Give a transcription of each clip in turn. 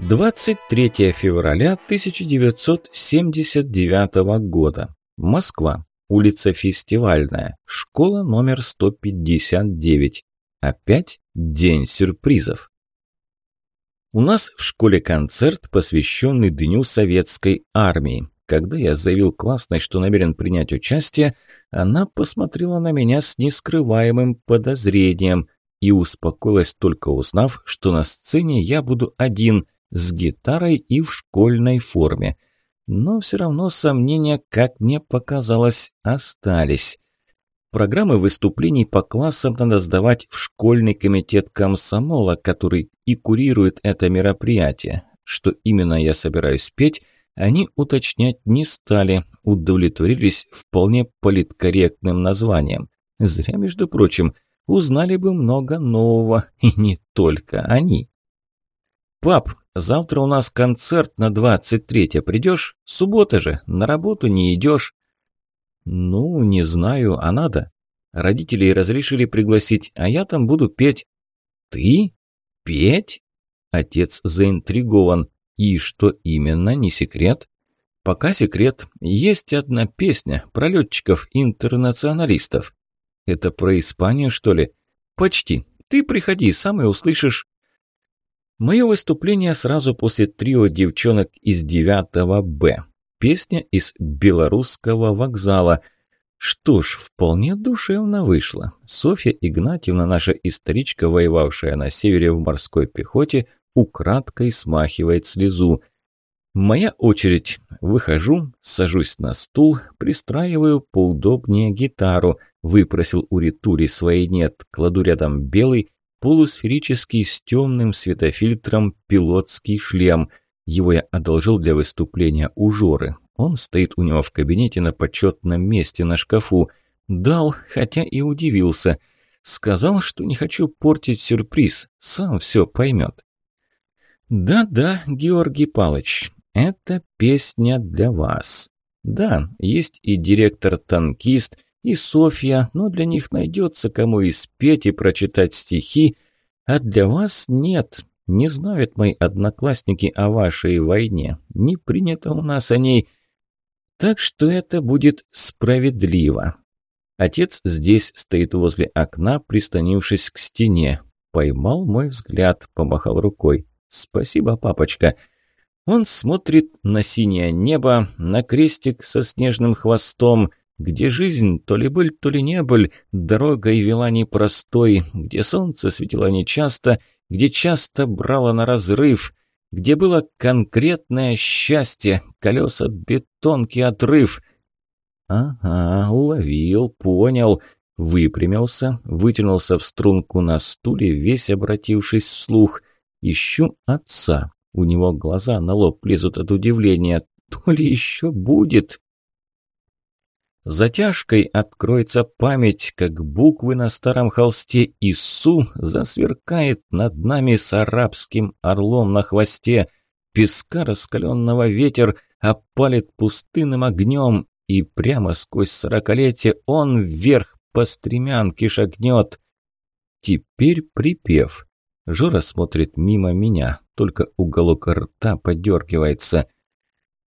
23 февраля 1979 года. Москва. Улица Фестивальная. Школа номер 159. Опять день сюрпризов. У нас в школе концерт, посвященный Дню Советской Армии. Когда я заявил классной, что намерен принять участие, она посмотрела на меня с нескрываемым подозрением и успокоилась только узнав, что на сцене я буду один – с гитарой и в школьной форме. Но все равно сомнения, как мне показалось, остались. Программы выступлений по классам надо сдавать в школьный комитет комсомола, который и курирует это мероприятие. Что именно я собираюсь петь, они уточнять не стали, удовлетворились вполне политкорректным названием. Зря, между прочим, узнали бы много нового, и не только они. «Пап, завтра у нас концерт на 23-е. Придешь? Суббота же, на работу не идешь». «Ну, не знаю, а надо. Родителей разрешили пригласить, а я там буду петь». «Ты? Петь?» Отец заинтригован. «И что именно, не секрет?» «Пока секрет. Есть одна песня про летчиков-интернационалистов». «Это про Испанию, что ли?» «Почти. Ты приходи, сам и услышишь». Мое выступление сразу после трио девчонок из 9 Б. Песня из белорусского вокзала. Что ж, вполне душевно вышло. Софья Игнатьевна, наша историчка, воевавшая на севере в морской пехоте, украдкой смахивает слезу. Моя очередь. Выхожу, сажусь на стул, пристраиваю поудобнее гитару. Выпросил у Ритури своей нет, кладу рядом белый, полусферический с темным светофильтром пилотский шлем. Его я одолжил для выступления у Жоры. Он стоит у него в кабинете на почетном месте на шкафу. Дал, хотя и удивился. Сказал, что не хочу портить сюрприз, сам все поймет. «Да-да, Георгий Палыч, это песня для вас. Да, есть и директор-танкист, и Софья, но для них найдется кому и спеть, и прочитать стихи, а для вас нет. Не знают мои одноклассники о вашей войне, не принято у нас о ней, так что это будет справедливо. Отец здесь стоит возле окна, пристанившись к стене. Поймал мой взгляд, помахал рукой. «Спасибо, папочка». Он смотрит на синее небо, на крестик со снежным хвостом, где жизнь то ли быль, то ли не быль, дорогой вела непростой, где солнце светило нечасто, где часто брало на разрыв, где было конкретное счастье, колеса бетонки отрыв. Ага, уловил, понял, выпрямился, вытянулся в струнку на стуле, весь обратившись вслух. Ищу отца. У него глаза на лоб лезут от удивления. То ли еще будет? Затяжкой откроется память, как буквы на старом холсте, и Су засверкает над нами с арабским орлом на хвосте. Песка раскаленного ветер опалит пустынным огнем, и прямо сквозь сорокалетие он вверх по стремянке шагнет. Теперь припев. Жора смотрит мимо меня, только уголок рта подергивается –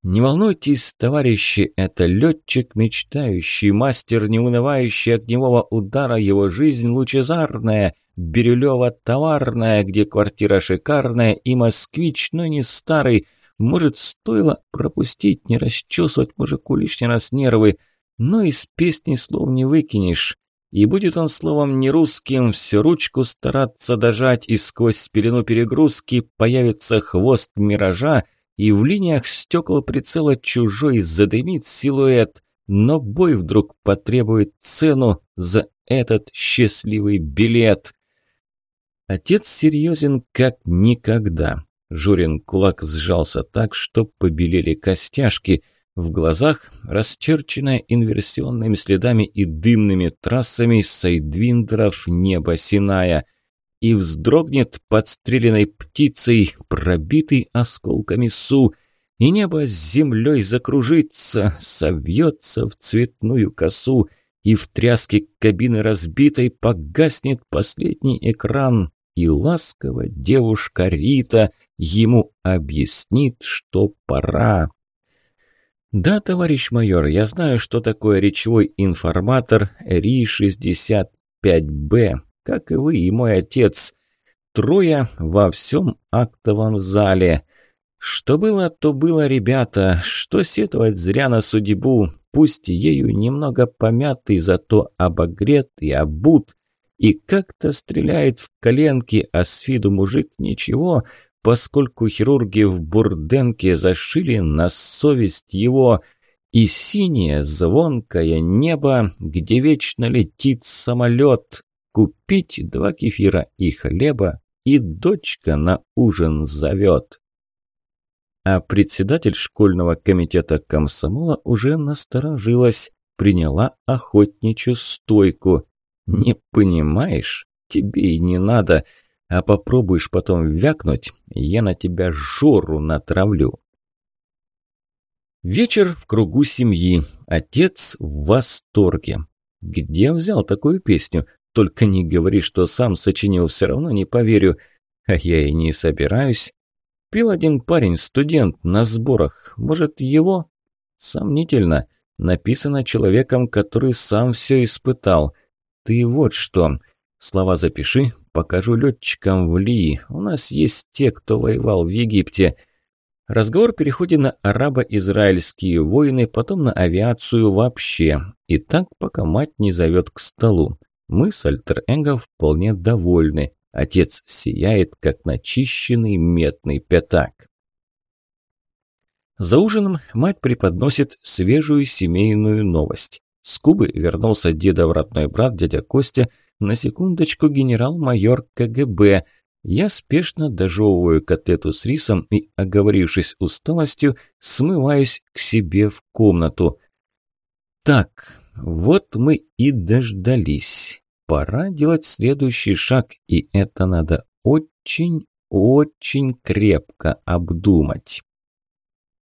не волнуйтесь, товарищи, это летчик, мечтающий, мастер неунывающий огневого удара, его жизнь лучезарная, Бирюлева товарная, где квартира шикарная, и москвич, но не старый. Может, стоило пропустить, не расчесывать мужику лишний раз нервы, но из песни слов не выкинешь. И будет он словом не русским, всю ручку стараться дожать, и сквозь пелену перегрузки появится хвост миража, и в линиях стекла прицела чужой задымит силуэт, но бой вдруг потребует цену за этот счастливый билет. Отец серьезен как никогда. Журин кулак сжался так, что побелели костяшки. В глазах, расчерченная инверсионными следами и дымными трассами сайдвиндеров небо Синая – и вздрогнет подстреленной птицей, пробитый осколками су, и небо с землей закружится, совьется в цветную косу, и в тряске кабины разбитой погаснет последний экран, и ласково девушка Рита ему объяснит, что пора. Да, товарищ майор, я знаю, что такое речевой информатор РИ-65Б, как и вы и мой отец. Трое во всем актовом зале. Что было, то было, ребята. Что сетовать зря на судьбу. Пусть ею немного помятый, зато обогрет и обут. И как-то стреляет в коленки, а с виду мужик ничего, поскольку хирурги в Бурденке зашили на совесть его. И синее звонкое небо, где вечно летит самолет. Купить два кефира и хлеба, и дочка на ужин зовет а председатель школьного комитета комсомола уже насторожилась, приняла охотничью стойку. «Не понимаешь? Тебе и не надо. А попробуешь потом вякнуть, я на тебя жору натравлю». Вечер в кругу семьи. Отец в восторге. Где взял такую песню? Только не говори, что сам сочинил, все равно не поверю. А я и не собираюсь. Пил один парень, студент, на сборах. Может, его? Сомнительно. Написано человеком, который сам все испытал. Ты вот что. Слова запиши, покажу летчикам в Лии. У нас есть те, кто воевал в Египте. Разговор переходит на арабо-израильские войны, потом на авиацию вообще. И так, пока мать не зовет к столу. Мы с альтер-эго вполне довольны. Отец сияет, как начищенный медный пятак. За ужином мать преподносит свежую семейную новость. С Кубы вернулся дедов родной брат, дядя Костя, на секундочку генерал-майор КГБ. Я спешно дожевываю котлету с рисом и, оговорившись усталостью, смываюсь к себе в комнату. Так, вот мы и дождались пора делать следующий шаг, и это надо очень-очень крепко обдумать.